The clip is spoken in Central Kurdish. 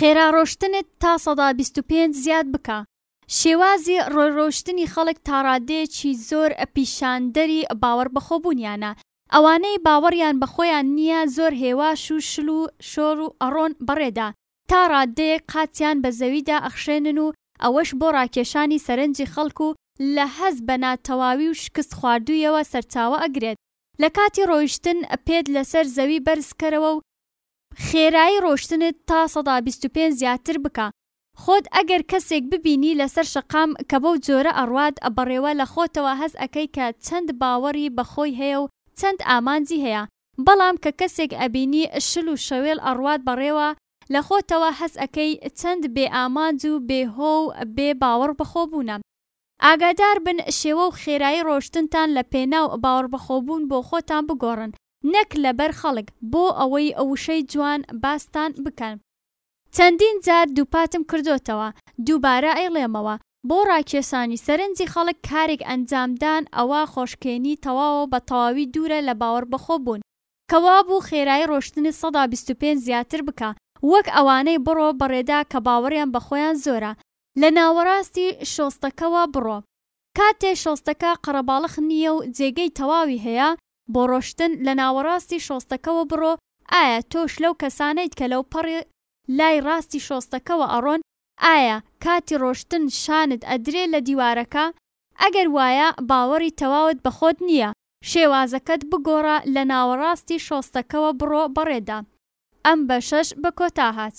خێرا ڕۆشتنت تا سەدا بیست و پێنج زیاد بکە شێوازی ڕۆی ڕۆشتنی خەڵک تاڕادەیەکی زۆر پیشاندەری باوەڕ بەخۆبوونیانە ئەوانەی باوەڕیان بەخۆیان نیە زۆر هێواش و شل و شۆڕ و ئەڕۆن بەڕێدا تا ڕادەیەک قاچیان بە زەویدا ئەخشێنن و ئەوەش بۆ ڕاکێشانی سەرنجی خەڵک و لە هەست بە ناتەواوی و شکست خواردوویەوە سەرچاوە ئەگرێت لە کاتی ڕۆیشتن پێت لەسەر زەوی بەرز کەرەوە و خێرایی ڕۆشتنت تا سەدا بیست و پێنج زیاتر بکە خۆت ئەگەر کەسێک ببینی لەسەر شەقام کە بەو جۆرە ئەڕوات بەڕێوە لە خۆتەوە هەست ئەکەی کە چەند باوەڕی بە خۆی هەیە و چەند ئامانجی هەیە بەڵام کە کەسێک ئەبینی شل و شەوێڵ ئەڕوات بەڕێوە لە خۆتەوە هەست ئەکەی چەند بێ ئامانج و بێ هۆ و بێ باوەڕ بەخۆ بوونە. ئاگادار بن شێوە و خێرایی ڕۆشتنتان لە پێناو باوەڕبەخۆبوون بۆ خۆتان بگۆڕن نەک لەبەر خەڵک بۆ ئەوەی وشەی جوان باستان بکەن. چەندین جار دووپاتم کردۆتەوە دووبارە ئەیڵێمەوە بۆ ڕاکێشانی سەرنجی خەڵک کارێک ئەنجامدان ئەوە خۆشکێنی تەواوەو بە تەواوی دوورە لە باوەڕبەخۆ بوون کە وابوو خێرایی ڕۆشتنت سەدا بیست و پێنج زیاتر بکا وەک ئەوانەی بڕۆ بەڕێدا کە باوەڕیان بەخۆیان زۆرە لە ناوەراستی شۆستەکەوە بڕۆ. کاتێ شۆستەکە قەڕەباڵخ نییە و جێگەی تەواوی هەیە بۆ ڕۆشتن، لە ناوەڕاستی شۆستەکەوە بڕۆ، ئایا تۆش لەو کەسانەیت کە لەوپەڕی لای ڕاستی شۆستەکەوە ئەڕۆن؟ ئایا کاتی ڕۆشتن شانت ئەدرێ لە دیوارەکە؟ ئەگەر وایە باوەڕی تەواوت بە خۆت نییە، شێوازەکەت بگۆڕە لە ناوەڕاستی شۆستەکەوە بڕۆ بەڕێدا. ئەم بەشەش بە کۆتا هات.